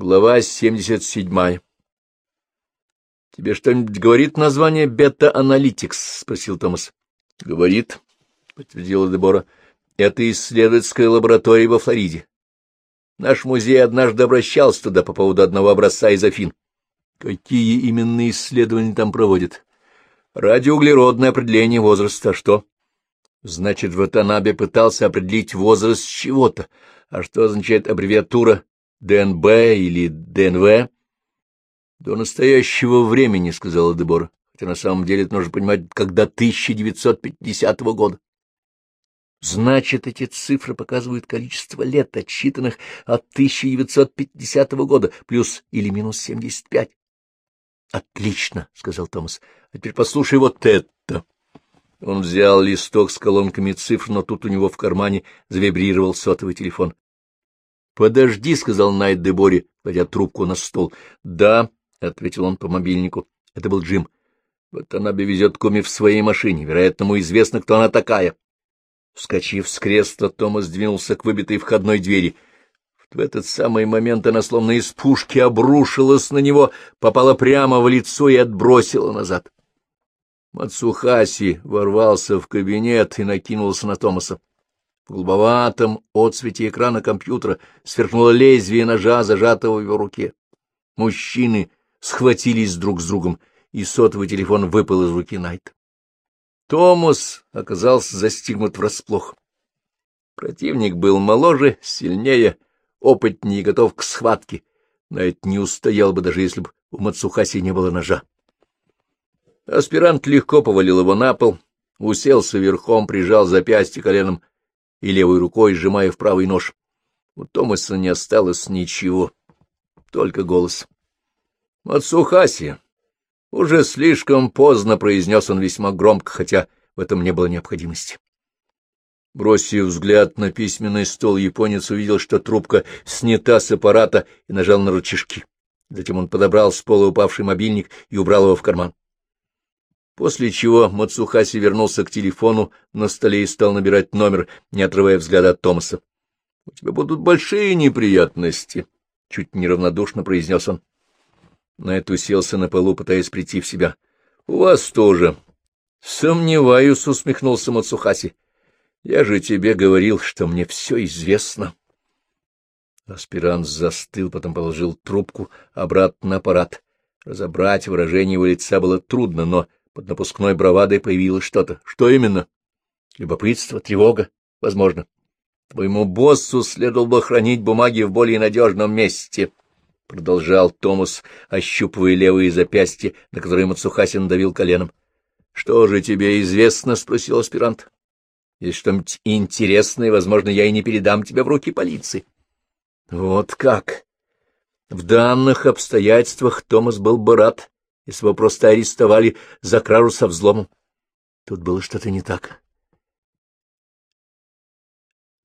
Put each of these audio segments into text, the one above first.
Глава 77. — Тебе что-нибудь говорит название бета-аналитикс? — спросил Томас. — Говорит, — подтвердила Дебора. — Это исследовательская лаборатория во Флориде. Наш музей однажды обращался туда по поводу одного образца из Афин. — Какие именно исследования там проводят? — Радиоуглеродное определение возраста. А что? — Значит, Ватанабе пытался определить возраст чего-то. А что означает аббревиатура ДНБ или ДНВ? — До настоящего времени, — сказала Дебора, хотя на самом деле это нужно понимать, когда 1950 года. Значит, эти цифры показывают количество лет, отсчитанных от 1950 года, плюс или минус 75. — Отлично, — сказал Томас. — А теперь послушай вот это. Он взял листок с колонками цифр, но тут у него в кармане завибрировал сотовый телефон. Подожди, — сказал Найт Дебори, кладя трубку на стол. — Да, — ответил он по мобильнику. Это был Джим. Вот она везет Коми в своей машине. Вероятно, ему известно, кто она такая. Вскочив с кресла, Томас двинулся к выбитой входной двери. В этот самый момент она словно из пушки обрушилась на него, попала прямо в лицо и отбросила назад. Мацухаси ворвался в кабинет и накинулся на Томаса. В голубоватом отсвете экрана компьютера сверкнуло лезвие ножа, зажатого в его руке. Мужчины схватились друг с другом, и сотовый телефон выпал из руки Найта. Томас оказался застигнут врасплох. Противник был моложе, сильнее, опытнее и готов к схватке. Найт не устоял бы, даже если бы у Мацухаси не было ножа. Аспирант легко повалил его на пол, уселся верхом, прижал запястье коленом и левой рукой сжимая в правый нож. У Томаса не осталось ничего, только голос. — Мацухаси! Уже слишком поздно, — произнес он весьма громко, хотя в этом не было необходимости. Бросив взгляд на письменный стол, японец увидел, что трубка снята с аппарата и нажал на рычажки. Затем он подобрал с пола упавший мобильник и убрал его в карман. После чего Мацухаси вернулся к телефону на столе и стал набирать номер, не отрывая взгляда от Томаса. — У тебя будут большие неприятности, — чуть неравнодушно произнес он. Найт уселся на полу, пытаясь прийти в себя. — У вас тоже. — Сомневаюсь, — усмехнулся Мацухаси. — Я же тебе говорил, что мне все известно. Аспирант застыл, потом положил трубку обратно на аппарат. Разобрать выражение его лица было трудно, но под напускной бравадой появилось что-то. Что именно? Любопытство, тревога, возможно. Твоему боссу следовало бы хранить бумаги в более надежном месте, — продолжал Томас, ощупывая левые запястья, на которые Мацухасин давил коленом. — Что же тебе известно? — спросил аспирант. — Есть что-нибудь интересное, возможно, я и не передам тебя в руки полиции. — Вот как! В данных обстоятельствах Томас был бы рад, если бы просто арестовали за кражу со взломом. Тут было что-то не так.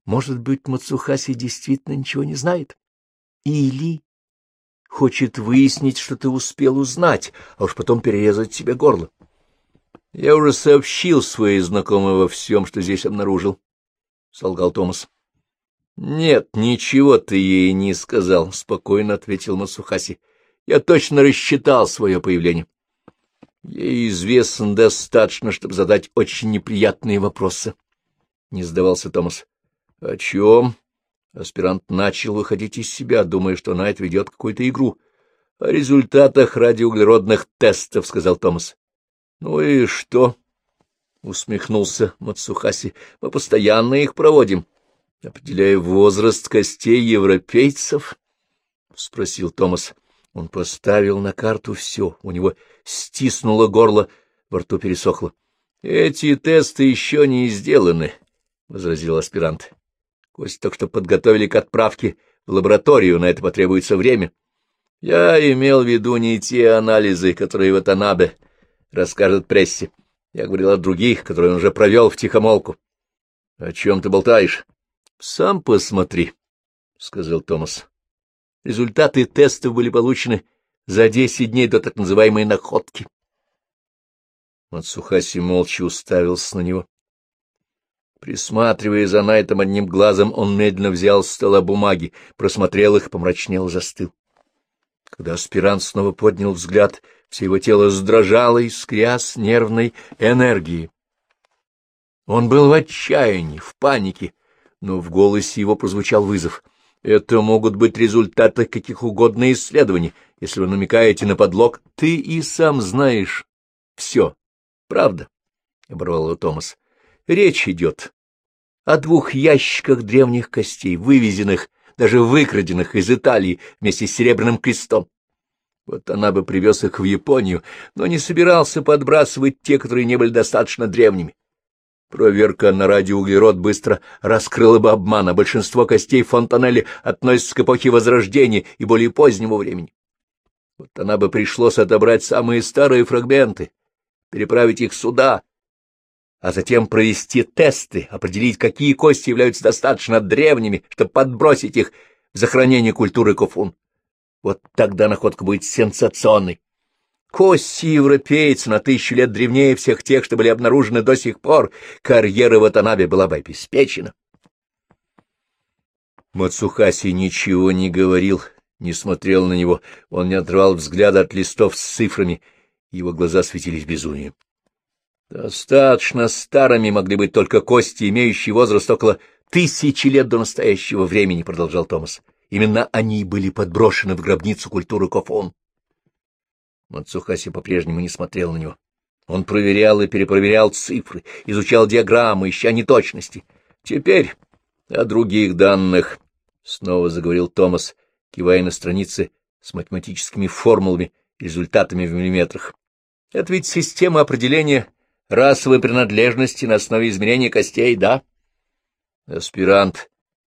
Может быть, Мацухаси действительно ничего не знает? Или хочет выяснить, что ты успел узнать, а уж потом перерезать себе горло. Я уже сообщил своей знакомой во всем, что здесь обнаружил, — солгал Томас. — Нет, ничего ты ей не сказал, — спокойно ответил Мацухаси. Я точно рассчитал свое появление. Ей известно достаточно, чтобы задать очень неприятные вопросы. Не сдавался Томас. — О чем? Аспирант начал выходить из себя, думая, что Найт ведет какую-то игру. — О результатах радиоуглеродных тестов, — сказал Томас. — Ну и что? — усмехнулся Мацухаси. — Мы постоянно их проводим. — Определяя возраст костей европейцев? — спросил Томас. Он поставил на карту все, у него стиснуло горло, во рту пересохло. — Эти тесты еще не сделаны, — возразил аспирант. — Кость только что подготовили к отправке в лабораторию, на это потребуется время. Я имел в виду не те анализы, которые Ватанабе расскажет прессе. Я говорил о других, которые он уже провел в тихомолку. — О чем ты болтаешь? — Сам посмотри, — сказал Томас. Результаты тестов были получены за десять дней до так называемой находки. Мацухаси молча уставился на него. Присматривая за Найтом одним глазом, он медленно взял с стола бумаги, просмотрел их, помрачнел, застыл. Когда аспирант снова поднял взгляд, все его тело сдрожало, искря с нервной энергией. Он был в отчаянии, в панике, но в голосе его прозвучал вызов. Это могут быть результаты каких угодно исследований. Если вы намекаете на подлог, ты и сам знаешь все. Правда? — оборвал его Томас. — Речь идет о двух ящиках древних костей, вывезенных, даже выкраденных из Италии вместе с Серебряным крестом. Вот она бы привез их в Японию, но не собирался подбрасывать те, которые не были достаточно древними. Проверка на радиоуглерод быстро раскрыла бы обман, а большинство костей Фонтанелли относятся к эпохе Возрождения и более позднему времени. Вот она бы пришлось отобрать самые старые фрагменты, переправить их сюда, а затем провести тесты, определить, какие кости являются достаточно древними, чтобы подбросить их в захоронение культуры Кофун. Вот тогда находка будет сенсационной. Кости европейца на тысячу лет древнее всех тех, что были обнаружены до сих пор, карьера Ватанабе была бы обеспечена. Мацухаси ничего не говорил, не смотрел на него, он не отрывал взгляда от листов с цифрами, его глаза светились безумием. Достаточно старыми могли быть только кости, имеющие возраст около тысячи лет до настоящего времени, — продолжал Томас. Именно они были подброшены в гробницу культуры Кофон. Мацухаси по-прежнему не смотрел на него. Он проверял и перепроверял цифры, изучал диаграммы, ища неточности. Теперь о других данных, — снова заговорил Томас, кивая на страницы с математическими формулами и результатами в миллиметрах. Это ведь система определения расовой принадлежности на основе измерения костей, да? Аспирант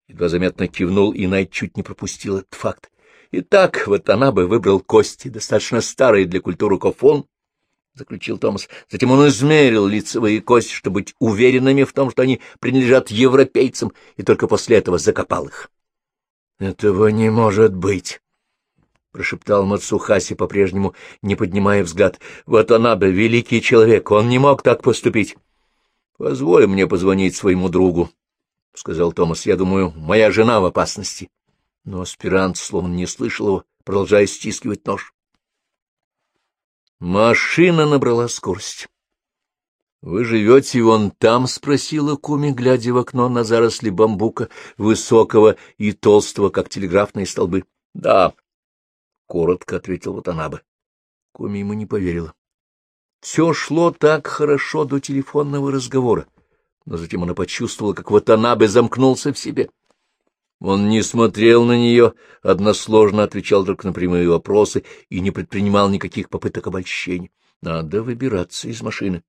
едва заметно кивнул, и Найт чуть не пропустил этот факт. Итак, вот бы выбрал кости, достаточно старые для культуры кофон, — заключил Томас. Затем он измерил лицевые кости, чтобы быть уверенными в том, что они принадлежат европейцам, и только после этого закопал их. — Этого не может быть, — прошептал Мацухаси, по-прежнему не поднимая взгляд. — Вот бы, великий человек, он не мог так поступить. — Позволь мне позвонить своему другу, — сказал Томас. — Я думаю, моя жена в опасности. — но аспирант словно не слышал его, продолжая стискивать нож. Машина набрала скорость. — Вы живете вон там? — спросила Куми, глядя в окно на заросли бамбука, высокого и толстого, как телеграфные столбы. — Да, — коротко ответил Ватанаба. Куми ему не поверила. Все шло так хорошо до телефонного разговора, но затем она почувствовала, как Ватанабе замкнулся в себе. — он не смотрел на нее, односложно отвечал только на прямые вопросы и не предпринимал никаких попыток обольщения. Надо выбираться из машины.